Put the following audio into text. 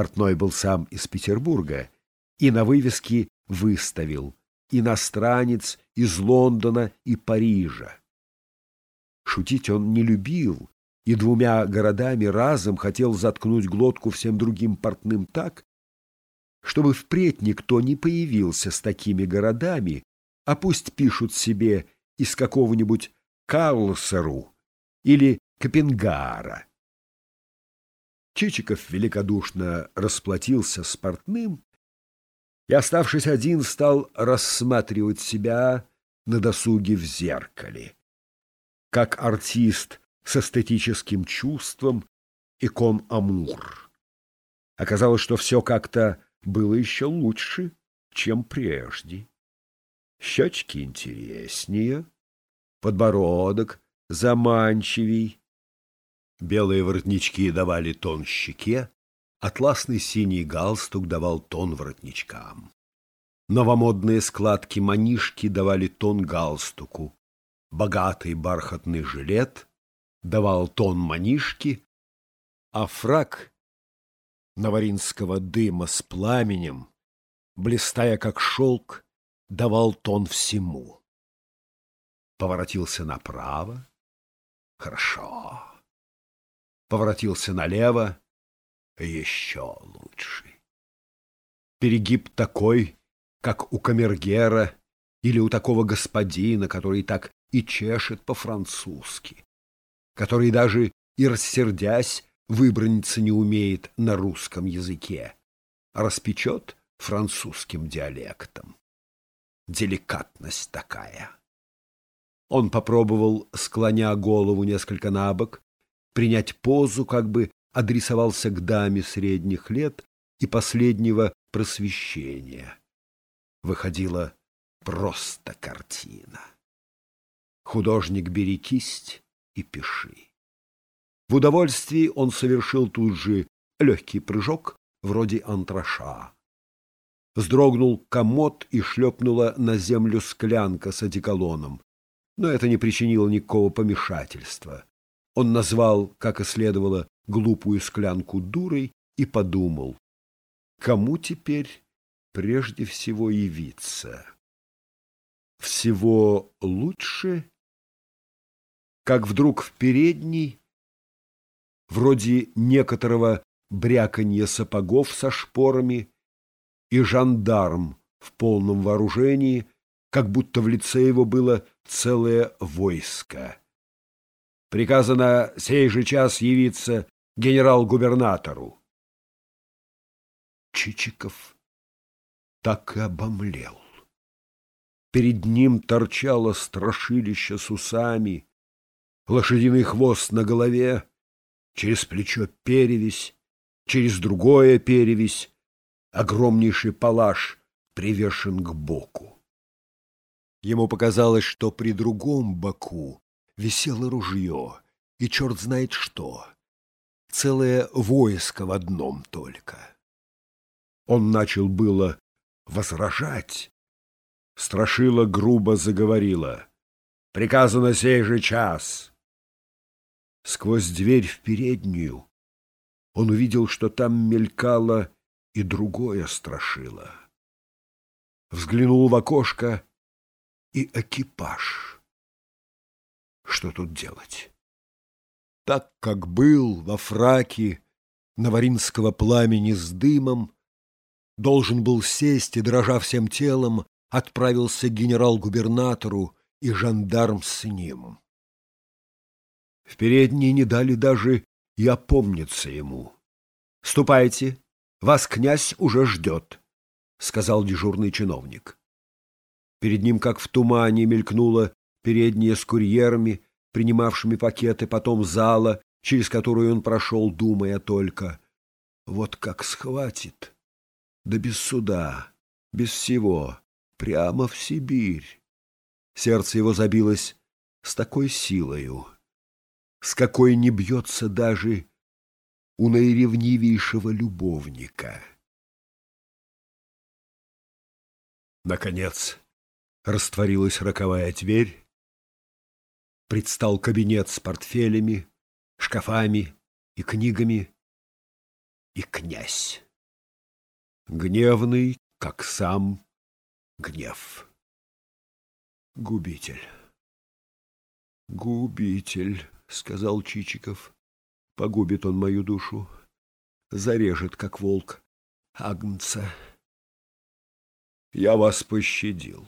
Портной был сам из Петербурга и на вывеске выставил «Иностранец из Лондона и Парижа». Шутить он не любил и двумя городами разом хотел заткнуть глотку всем другим портным так, чтобы впредь никто не появился с такими городами, а пусть пишут себе из какого-нибудь Карлсеру или Копенгара. Чичиков великодушно расплатился с портным и, оставшись один, стал рассматривать себя на досуге в зеркале. Как артист с эстетическим чувством икон Амур. Оказалось, что все как-то было еще лучше, чем прежде. Щечки интереснее, подбородок заманчивей. Белые воротнички давали тон щеке, атласный синий галстук давал тон воротничкам. Новомодные складки манишки давали тон галстуку. Богатый бархатный жилет давал тон манишки, а фрак наваринского дыма с пламенем, блистая как шелк, давал тон всему. Поворотился направо. Хорошо. Поворотился налево. Еще лучше. Перегиб такой, как у камергера или у такого господина, который так и чешет по-французски, который даже и рассердясь выбраниться не умеет на русском языке, а распечет французским диалектом. Деликатность такая. Он попробовал, склоня голову несколько на бок, принять позу, как бы адресовался к даме средних лет и последнего просвещения. Выходила просто картина. Художник, бери кисть и пиши. В удовольствии он совершил тут же легкий прыжок, вроде антраша. Сдрогнул комод и шлепнула на землю склянка с одеколоном, но это не причинило никакого помешательства. Он назвал, как и следовало, глупую склянку дурой и подумал, кому теперь прежде всего явиться. Всего лучше, как вдруг в передней вроде некоторого бряканья сапогов со шпорами, и жандарм в полном вооружении, как будто в лице его было целое войско. Приказано сей же час явиться генерал-губернатору. Чичиков так и обомлел. Перед ним торчало страшилище с усами, лошадиный хвост на голове, через плечо перевесь, через другое перевесь, огромнейший палаш привешен к боку. Ему показалось, что при другом боку висело ружье, и черт знает что, целое войско в одном только. Он начал было возражать. Страшила грубо заговорила. «Приказано сей же час!» Сквозь дверь в переднюю он увидел, что там мелькало и другое страшило. Взглянул в окошко и экипаж. Что тут делать? Так, как был во фраке наваринского пламени с дымом, должен был сесть и, дрожа всем телом, отправился генерал-губернатору и жандарм с ним. В передней не дали даже и опомниться ему. — Ступайте, вас князь уже ждет, — сказал дежурный чиновник. Перед ним, как в тумане, мелькнула передняя с курьерами, принимавшими пакеты, потом зала, через которую он прошел, думая только. Вот как схватит. Да без суда, без всего, прямо в Сибирь. Сердце его забилось с такой силою, с какой не бьется даже у наиревнивейшего любовника. Наконец растворилась роковая дверь, предстал кабинет с портфелями, шкафами и книгами, и князь. гневный, как сам гнев. Губитель. Губитель, сказал Чичиков. Погубит он мою душу, зарежет, как волк, агнца. Я вас пощадил.